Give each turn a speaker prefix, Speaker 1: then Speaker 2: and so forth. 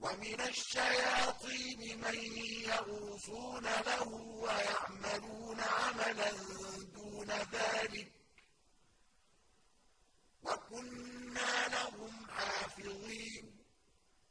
Speaker 1: وَمِنَ الشَّيَاطِينِ مَن يَغُوصُونَ لَهُ